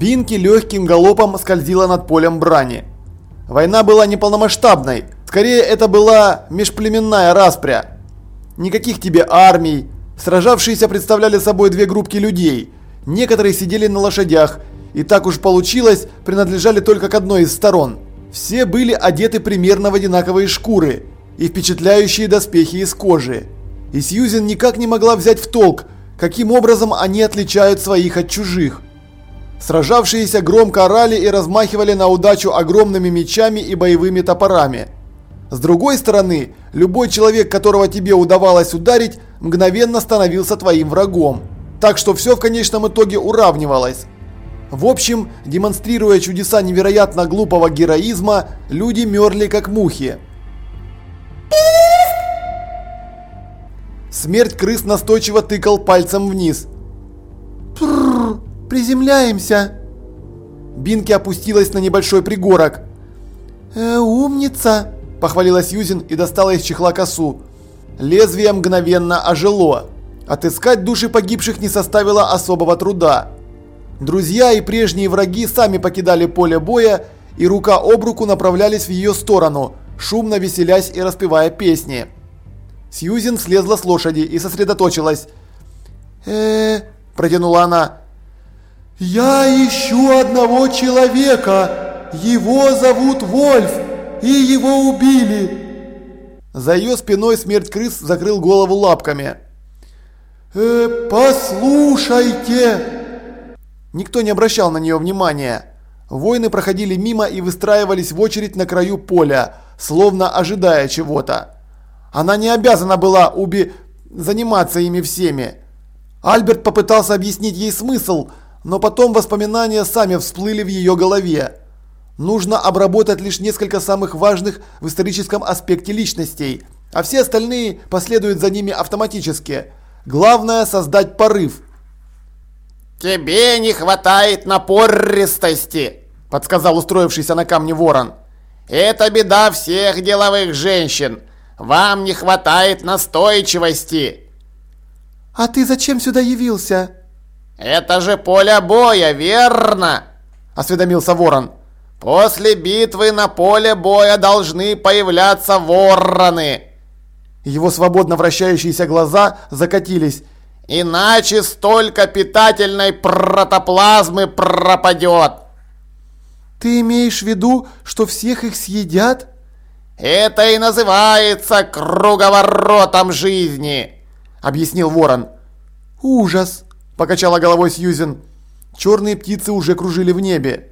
Бинки легким галопом скользила над полем брани. Война была неполномасштабной, скорее это была межплеменная распря. Никаких тебе армий. Сражавшиеся представляли собой две группки людей. Некоторые сидели на лошадях, и так уж получилось, принадлежали только к одной из сторон. Все были одеты примерно в одинаковые шкуры и впечатляющие доспехи из кожи. И Сьюзен никак не могла взять в толк, каким образом они отличают своих от чужих. Сражавшиеся громко орали и размахивали на удачу огромными мечами и боевыми топорами. С другой стороны, любой человек, которого тебе удавалось ударить, мгновенно становился твоим врагом. Так что все в конечном итоге уравнивалось. В общем, демонстрируя чудеса невероятно глупого героизма, люди мерли как мухи. Смерть крыс настойчиво тыкал пальцем вниз. Приземляемся. Бинки опустилась на небольшой пригорок. Э, умница, похвалилась Юзин и достала из чехла косу. Лезвие мгновенно ожило. Отыскать души погибших не составило особого труда. Друзья и прежние враги сами покидали поле боя и рука об руку направлялись в ее сторону, шумно веселясь и распевая песни. Сьюзен слезла с лошади и сосредоточилась. э протянула она. «Я ищу одного человека. Его зовут Вольф, и его убили». За ее спиной смерть крыс закрыл голову лапками. «Э, послушайте!» Никто не обращал на нее внимания. Воины проходили мимо и выстраивались в очередь на краю поля, словно ожидая чего-то. Она не обязана была уби... заниматься ими всеми. Альберт попытался объяснить ей смысл, но потом воспоминания сами всплыли в ее голове. Нужно обработать лишь несколько самых важных в историческом аспекте личностей, а все остальные последуют за ними автоматически. Главное создать порыв. «Тебе не хватает напористости», – подсказал устроившийся на камне ворон. «Это беда всех деловых женщин. Вам не хватает настойчивости!» «А ты зачем сюда явился?» «Это же поле боя, верно?» – осведомился ворон. «После битвы на поле боя должны появляться вороны!» Его свободно вращающиеся глаза закатились. «Иначе столько питательной протоплазмы пропадет!» «Ты имеешь в виду, что всех их съедят?» «Это и называется круговоротом жизни», — объяснил Ворон. «Ужас», — покачала головой Сьюзен. Черные птицы уже кружили в небе.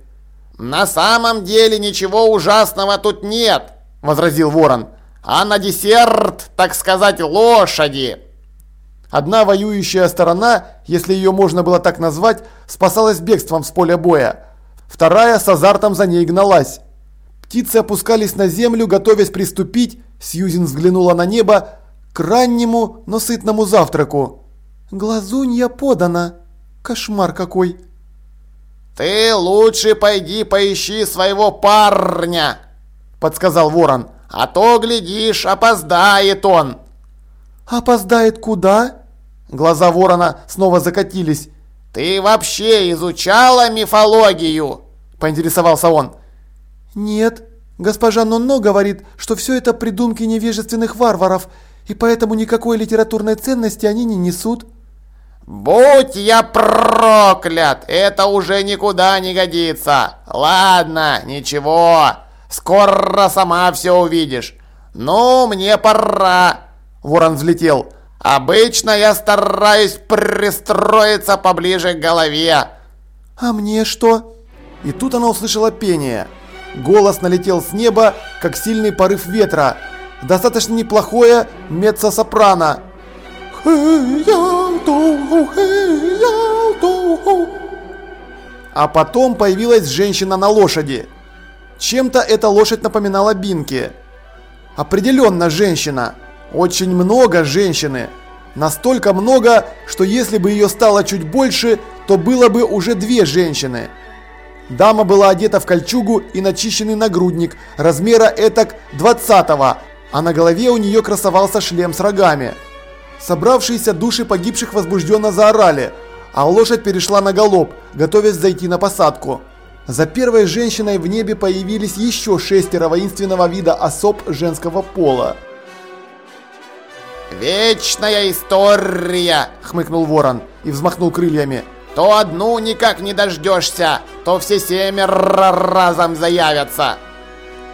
«На самом деле ничего ужасного тут нет», — возразил Ворон. «А на десерт, так сказать, лошади». Одна воюющая сторона, если ее можно было так назвать, спасалась бегством с поля боя. Вторая с азартом за ней гналась. Птицы опускались на землю, готовясь приступить, Сьюзен взглянула на небо, к раннему, но сытному завтраку. «Глазунья подана! Кошмар какой!» «Ты лучше пойди поищи своего парня!» – подсказал ворон. «А то, глядишь, опоздает он!» «Опоздает куда?» Глаза ворона снова закатились. «Ты вообще изучала мифологию?» – поинтересовался он. «Нет, госпожа Нонно говорит, что все это придумки невежественных варваров, и поэтому никакой литературной ценности они не несут». «Будь я проклят! Это уже никуда не годится! Ладно, ничего, скоро сама все увидишь. Ну, мне пора!» Ворон взлетел. «Обычно я стараюсь пристроиться поближе к голове». «А мне что?» И тут она услышала пение. Голос налетел с неба, как сильный порыв ветра. Достаточно неплохое меццо-сопрано. А потом появилась женщина на лошади. Чем-то эта лошадь напоминала Бинки. Определенно женщина. Очень много женщины. Настолько много, что если бы ее стало чуть больше, то было бы уже две женщины. Дама была одета в кольчугу и начищенный нагрудник размера этак 20-го, а на голове у нее красовался шлем с рогами. Собравшиеся души погибших возбужденно заорали, а лошадь перешла на галоп, готовясь зайти на посадку. За первой женщиной в небе появились еще шестеро воинственного вида особ женского пола. «Вечная история!» – хмыкнул ворон и взмахнул крыльями. «То одну никак не дождешься, то все семеро разом заявятся!»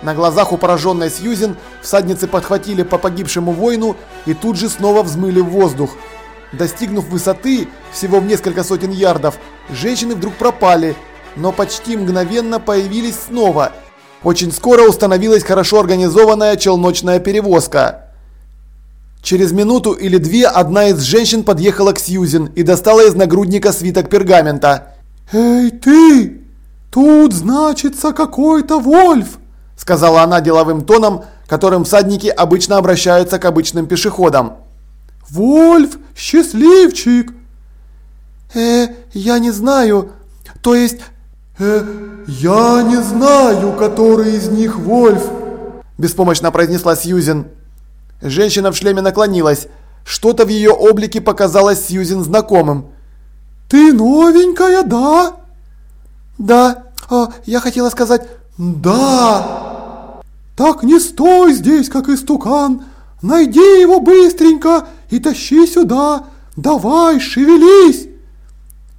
На глазах у пораженной Сьюзен всадницы подхватили по погибшему воину и тут же снова взмыли в воздух. Достигнув высоты, всего в несколько сотен ярдов, женщины вдруг пропали, но почти мгновенно появились снова. Очень скоро установилась хорошо организованная челночная перевозка. Через минуту или две одна из женщин подъехала к Сьюзен и достала из нагрудника свиток пергамента. «Эй, ты! Тут значится какой-то Вольф!» Сказала она деловым тоном, которым всадники обычно обращаются к обычным пешеходам. «Вольф, счастливчик!» «Э, я не знаю. То есть...» «Э, я не знаю, который из них Вольф!» Беспомощно произнесла Сьюзен. Женщина в шлеме наклонилась. Что-то в ее облике показалось Сьюзен знакомым. «Ты новенькая, да?» «Да. О, я хотела сказать...» «Да!» «Так не стой здесь, как истукан! Найди его быстренько и тащи сюда! Давай, шевелись!»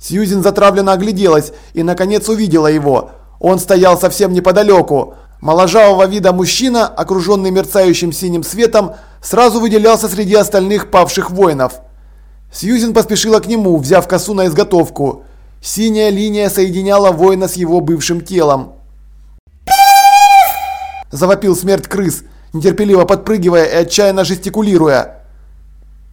Сьюзен затравленно огляделась и наконец увидела его. Он стоял совсем неподалеку. Моложавого вида мужчина, окруженный мерцающим синим светом, сразу выделялся среди остальных павших воинов. Сьюзен поспешила к нему, взяв косу на изготовку. Синяя линия соединяла воина с его бывшим телом. Завопил смерть крыс, нетерпеливо подпрыгивая и отчаянно жестикулируя.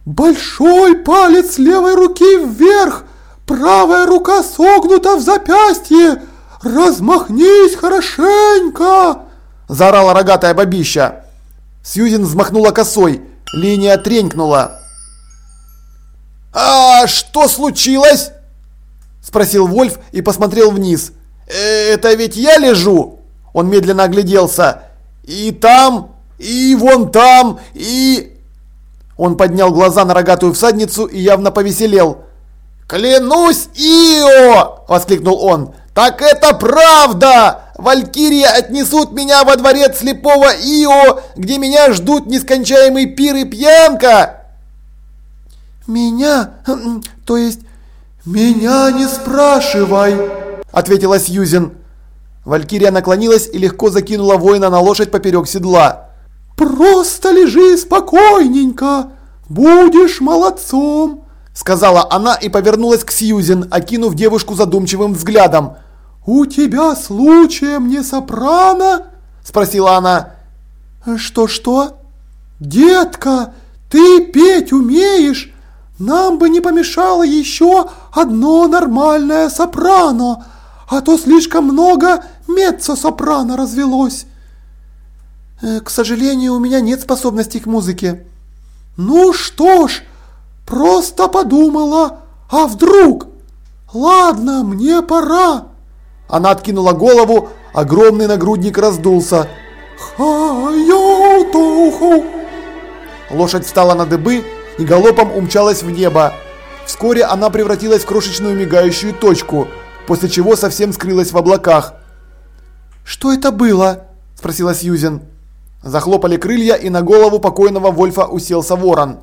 «Большой палец левой руки вверх! Правая рука согнута в запястье! Размахнись хорошенько!» Заорала рогатая бабища. Сьюзен взмахнула косой. Линия тренькнула. «А что случилось?» Спросил Вольф и посмотрел вниз. «Это ведь я лежу?» Он медленно огляделся. «И там, и вон там, и...» Он поднял глаза на рогатую всадницу и явно повеселел. «Клянусь, Ио!» – воскликнул он. «Так это правда! Валькирии отнесут меня во дворец слепого Ио, где меня ждут нескончаемый пир и пьянка!» «Меня? Хм, то есть...» «Меня не спрашивай!» – ответила Сьюзен. Валькирия наклонилась и легко закинула воина на лошадь поперек седла. «Просто лежи спокойненько! Будешь молодцом!» Сказала она и повернулась к Сьюзен, окинув девушку задумчивым взглядом. «У тебя случаем не сопрано?» Спросила она. «Что-что?» «Детка, ты петь умеешь? Нам бы не помешало еще одно нормальное сопрано, а то слишком много меццо-сопрано развелось». Э, «К сожалению, у меня нет способностей к музыке». «Ну что ж, просто подумала, а вдруг? Ладно, мне пора». Она откинула голову, огромный нагрудник раздулся. «Ха-йо-туху!» Лошадь встала на дыбы и галопом умчалась в небо. Вскоре она превратилась в крошечную мигающую точку, после чего совсем скрылась в облаках. «Что это было?» – спросила Сьюзен. Захлопали крылья, и на голову покойного Вольфа уселся ворон.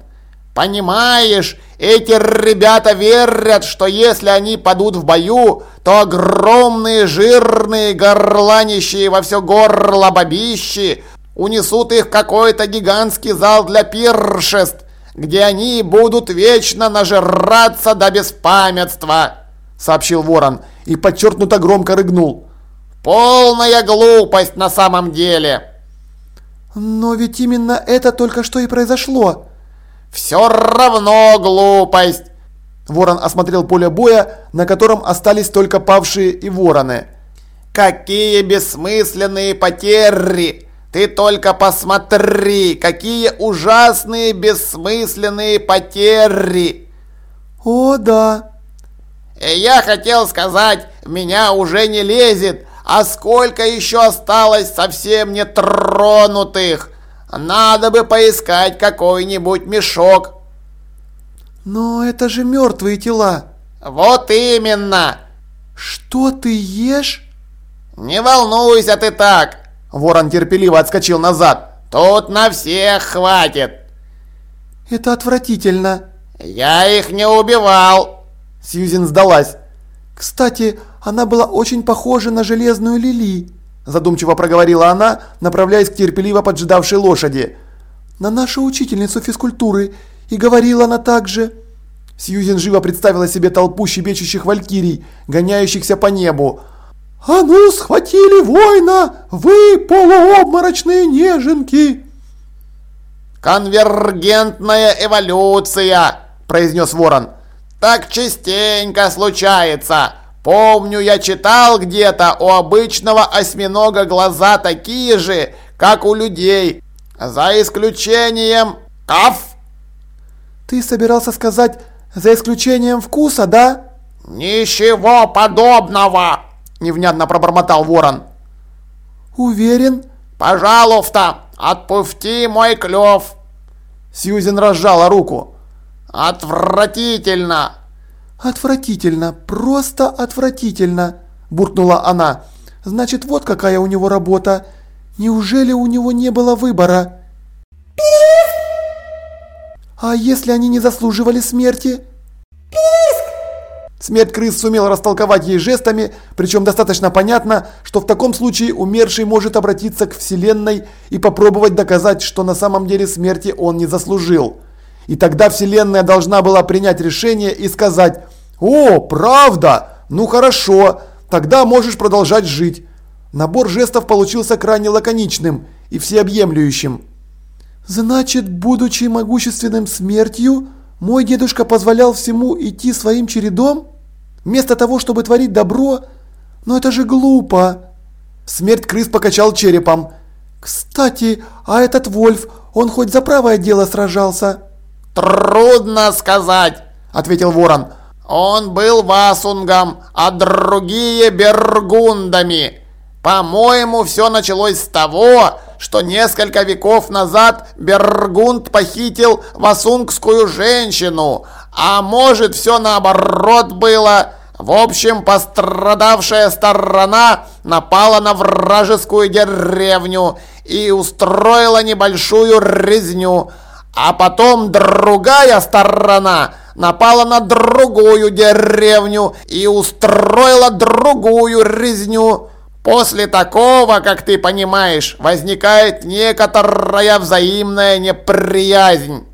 Понимаешь, эти ребята верят, что если они падут в бою, то огромные, жирные, горланищие во все горло бабищи унесут их в какой-то гигантский зал для пиршеств, где они будут вечно нажираться до беспамятства, сообщил ворон и подчеркнуто громко рыгнул. Полная глупость на самом деле. Но ведь именно это только что и произошло, «Все равно глупость!» Ворон осмотрел поле боя, на котором остались только павшие и вороны. «Какие бессмысленные потери! Ты только посмотри, какие ужасные бессмысленные потери!» «О, да!» «Я хотел сказать, меня уже не лезет, а сколько еще осталось совсем не тронутых!» Надо бы поискать какой-нибудь мешок. Но это же мертвые тела, Вот именно. Что ты ешь? Не волнуйся ты так. Ворон терпеливо отскочил назад. Тут на всех хватит. Это отвратительно. Я их не убивал. Сьюзен сдалась. Кстати, она была очень похожа на железную Лили. Задумчиво проговорила она, направляясь к терпеливо поджидавшей лошади. На нашу учительницу физкультуры. И говорила она также. Сьюзен живо представила себе толпу щебечущих валькирий, гоняющихся по небу. «А ну, схватили воина! Вы полуобморочные неженки!» «Конвергентная эволюция!» – произнес ворон. «Так частенько случается. Помню, я читал где-то, у обычного осьминога глаза такие же, как у людей. За исключением... Каф!» «Ты собирался сказать, за исключением вкуса, да?» «Ничего подобного!» – невнятно пробормотал ворон. «Уверен?» «Пожалуйста, отпусти мой клев!» Сьюзен разжала руку. «Отвратительно!» «Отвратительно, просто отвратительно!» – буркнула она. «Значит, вот какая у него работа. Неужели у него не было выбора?» «А если они не заслуживали смерти?» Смерть крыс сумел растолковать ей жестами, причем достаточно понятно, что в таком случае умерший может обратиться к Вселенной и попробовать доказать, что на самом деле смерти он не заслужил. И тогда Вселенная должна была принять решение и сказать «О, правда? Ну хорошо, тогда можешь продолжать жить». Набор жестов получился крайне лаконичным и всеобъемлющим. «Значит, будучи могущественным смертью, мой дедушка позволял всему идти своим чередом? Вместо того, чтобы творить добро? Но это же глупо!» Смерть крыс покачал черепом. «Кстати, а этот Вольф, он хоть за правое дело сражался?» «Трудно сказать», — ответил ворон. «Он был васунгом, а другие бергундами. По-моему, все началось с того, что несколько веков назад Бергунд похитил васунгскую женщину, а может все наоборот было. В общем, пострадавшая сторона напала на вражескую деревню и устроила небольшую резню, а потом другая сторона напала на другую деревню и устроила другую резню. После такого, как ты понимаешь, возникает некоторая взаимная неприязнь.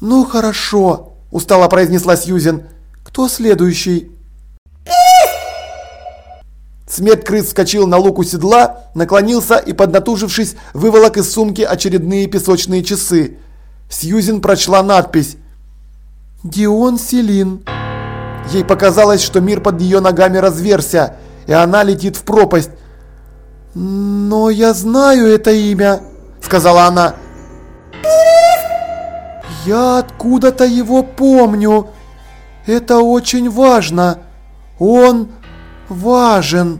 «Ну хорошо», – устало произнесла Сьюзен. «Кто следующий?» Смерть крыс вскочил на луку седла, наклонился и, поднатужившись, выволок из сумки очередные песочные часы. Сьюзен прочла надпись «Дион Селин». Ей показалось, что мир под ее ногами разверся, и она летит в пропасть. «Но я знаю это имя», — сказала она. «Я откуда-то его помню. Это очень важно. Он важен».